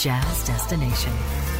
jazz destination.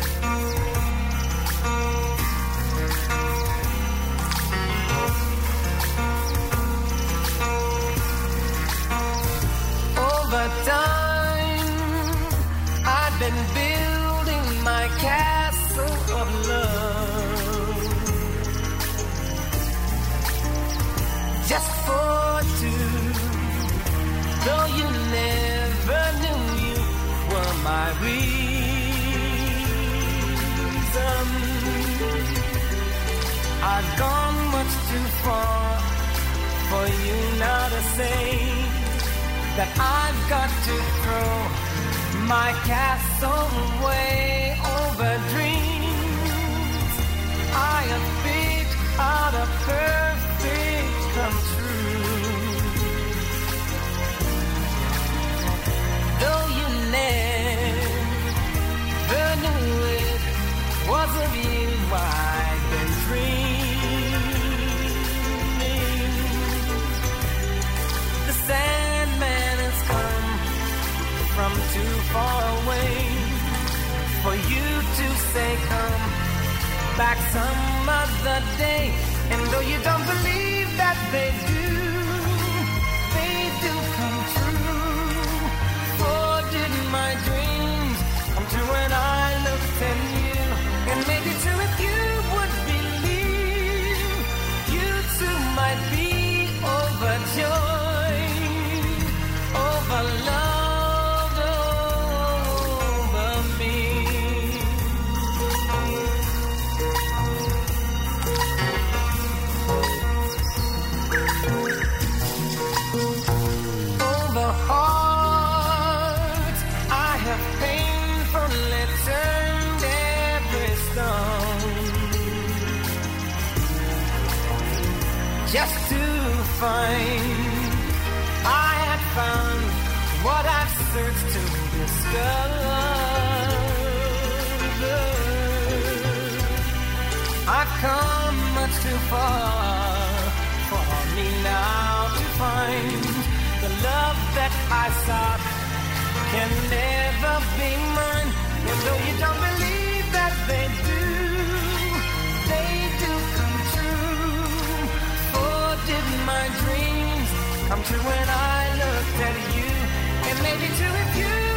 I've gone much too far for you now to say that I've got to throw my castle away over dreams. I have picked out a perfect come true. Though you never knew it was of you I've far away for you to say come back some other day. And though you don't believe that they do, Over heart. I have painfully turned every stone. Just to find I had found what I've searched to discover. I've come much too far that can never be mine. And though you don't believe that they do, they do come true. For did my dreams come true when I looked at you? And maybe too if you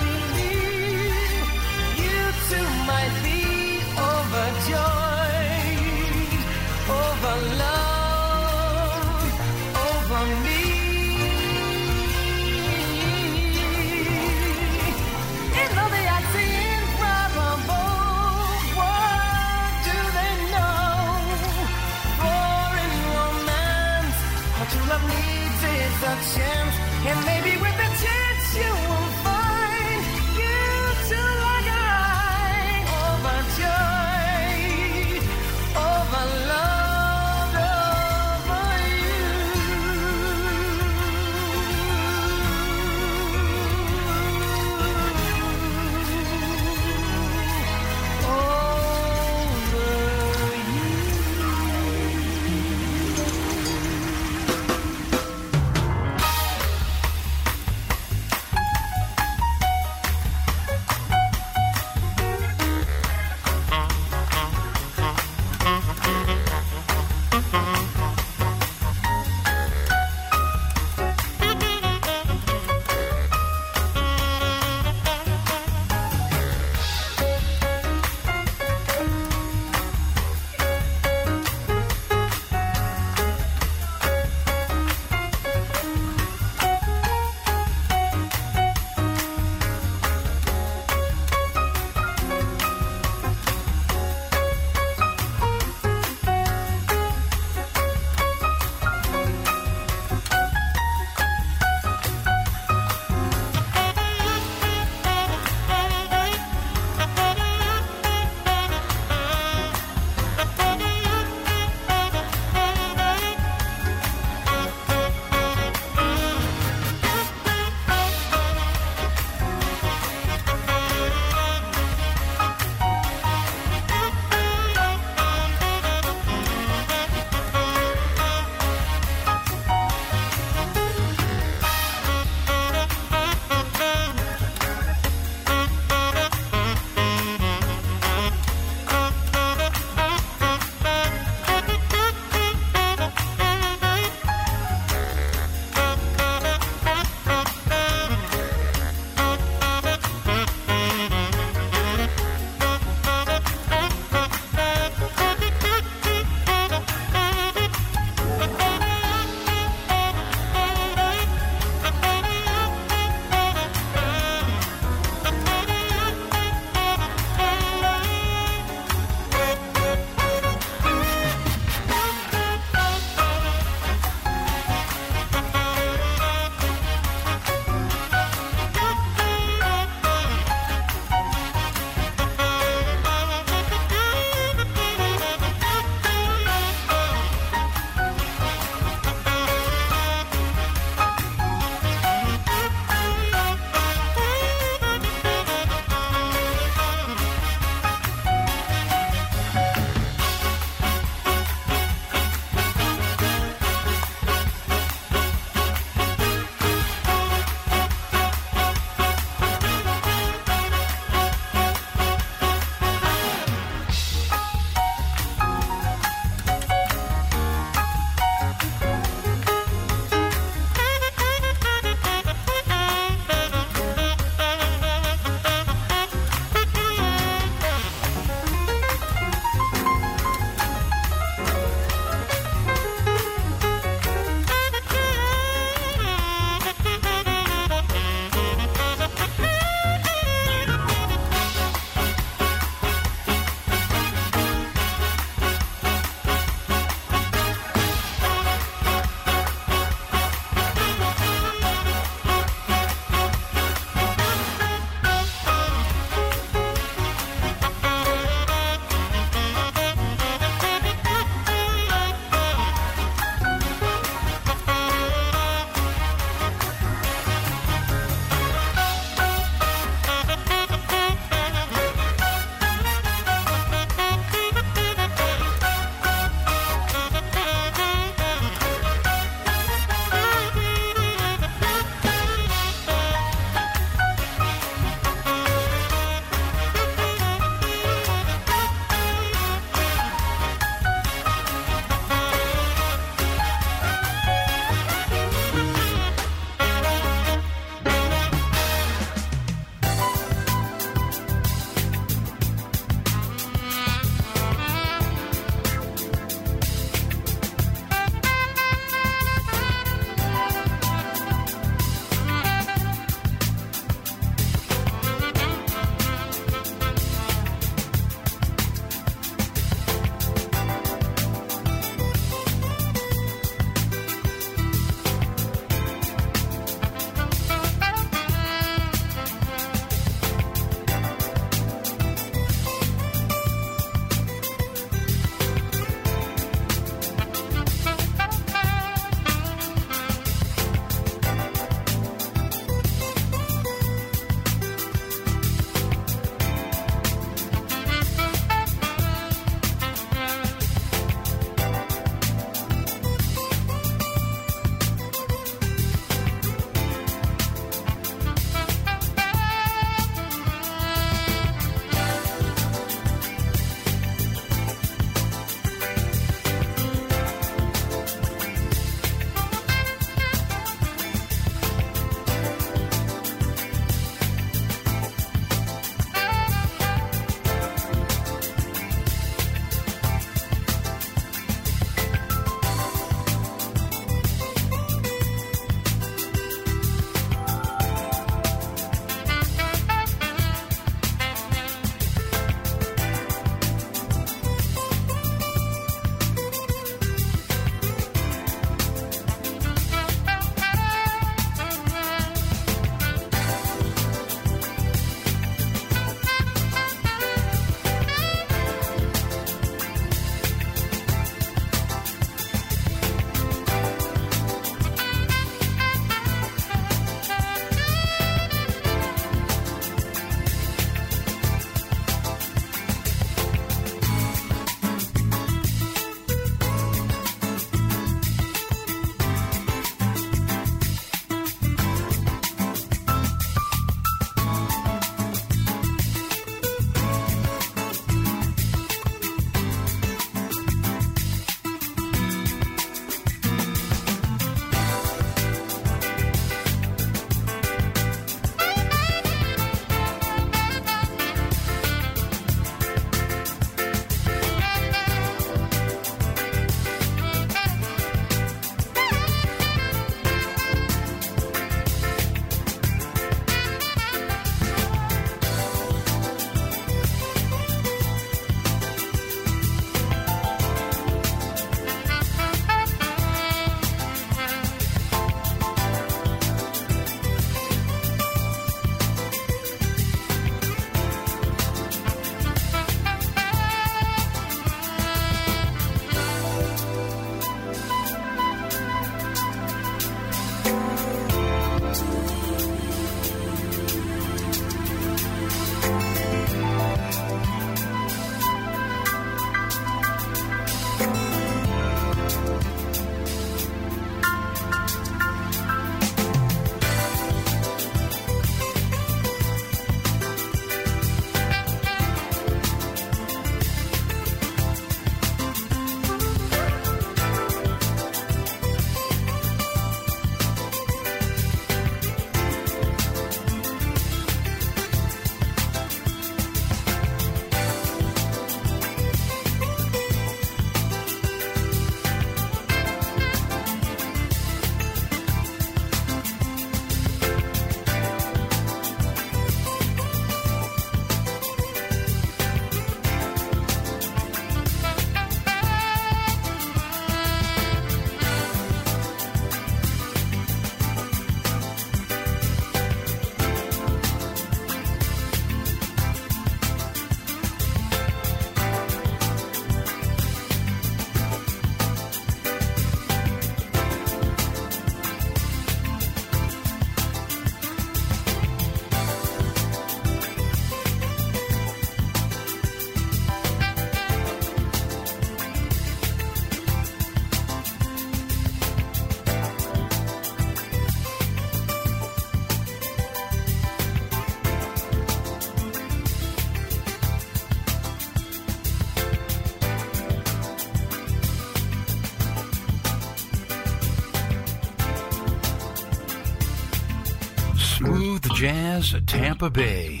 Jazz Tampa Bay.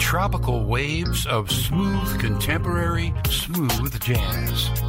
Tropical waves of smooth contemporary smooth jazz.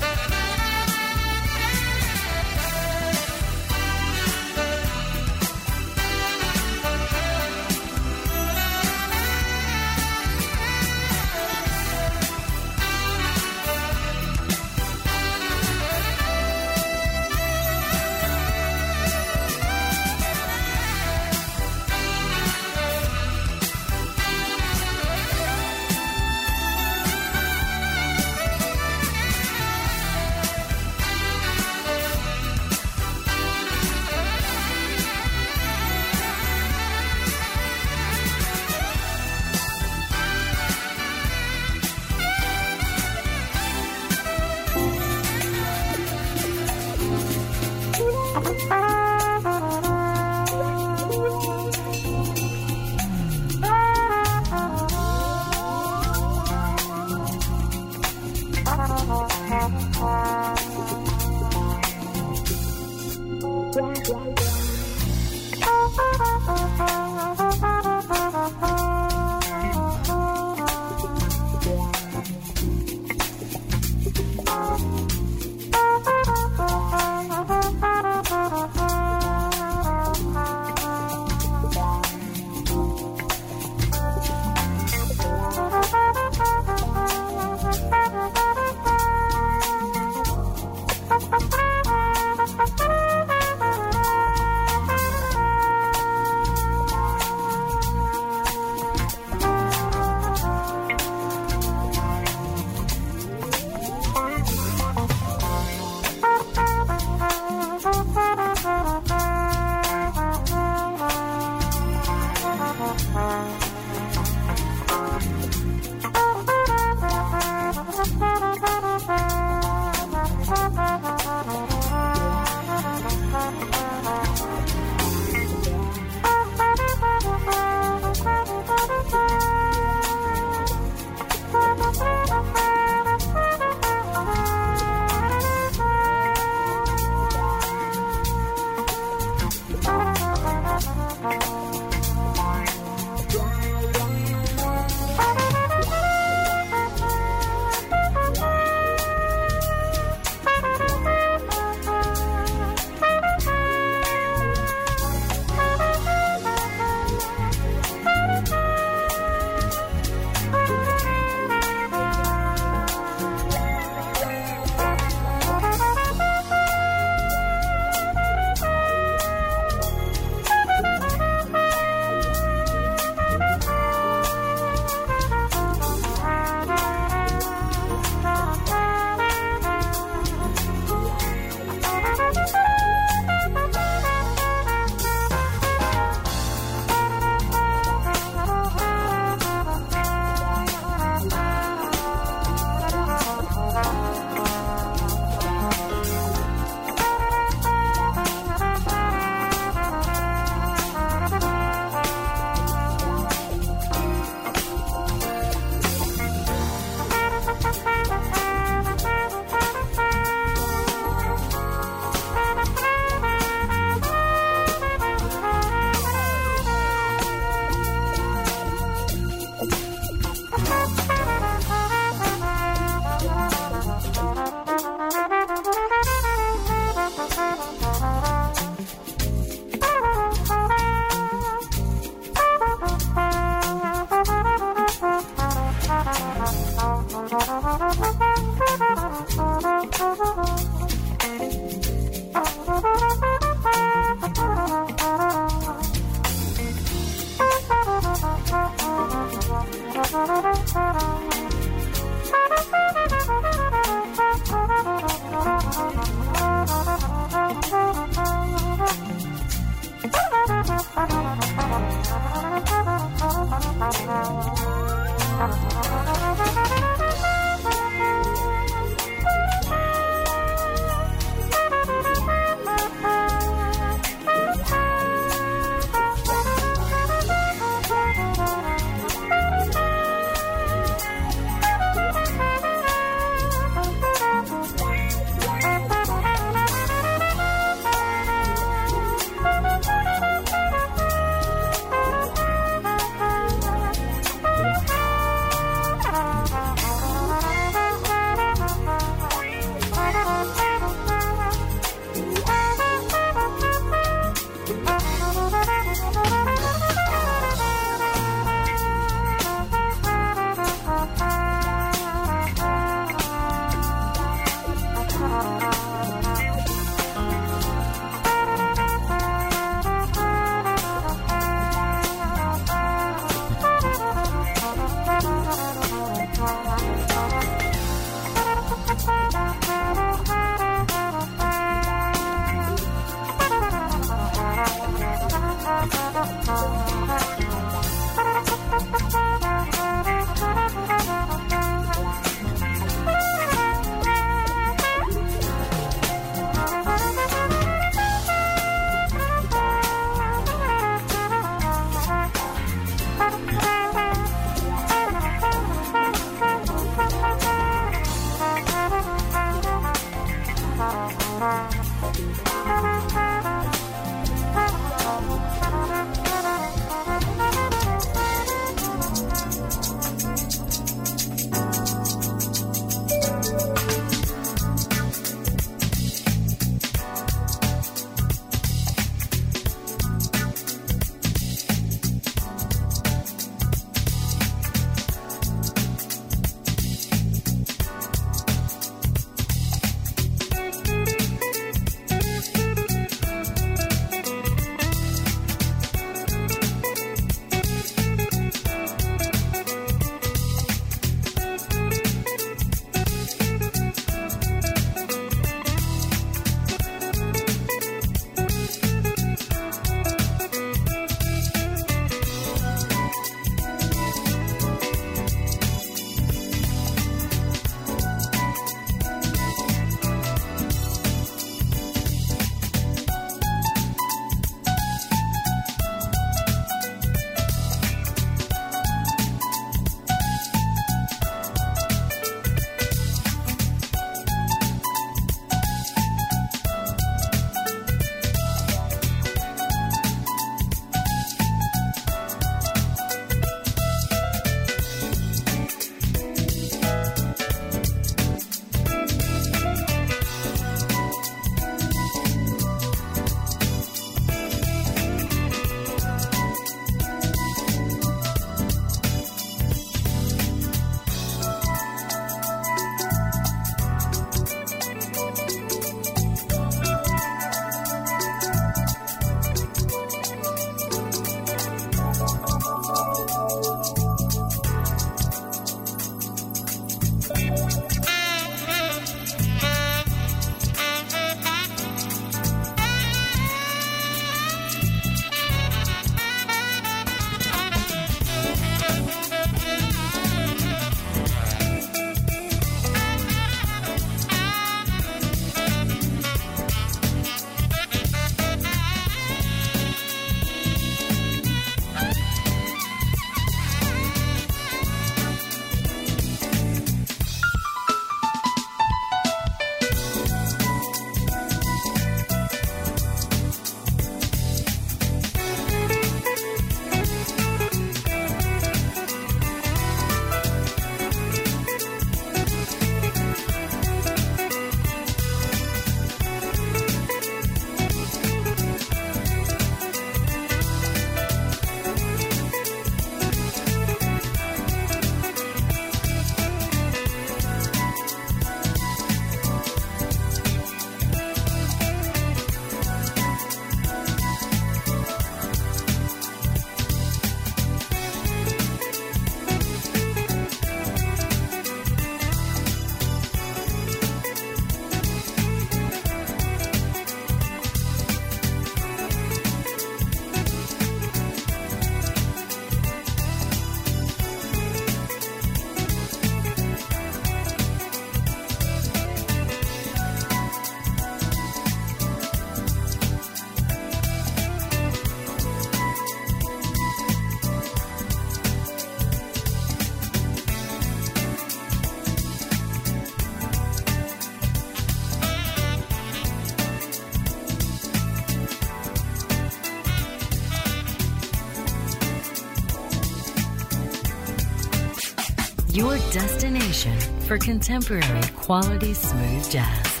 Destination for contemporary quality smooth jazz.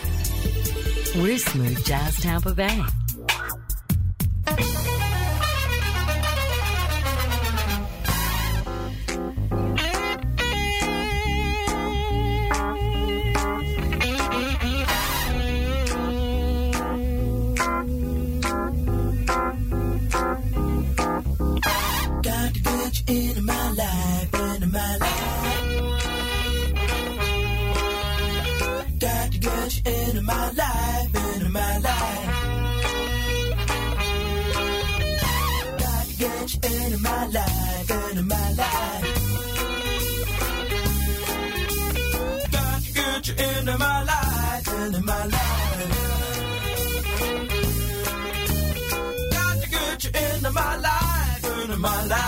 We're Smooth Jazz Tampa Bay. my life.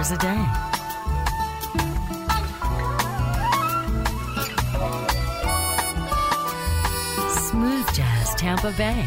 Hours a day. Smooth Jazz Tampa Bay.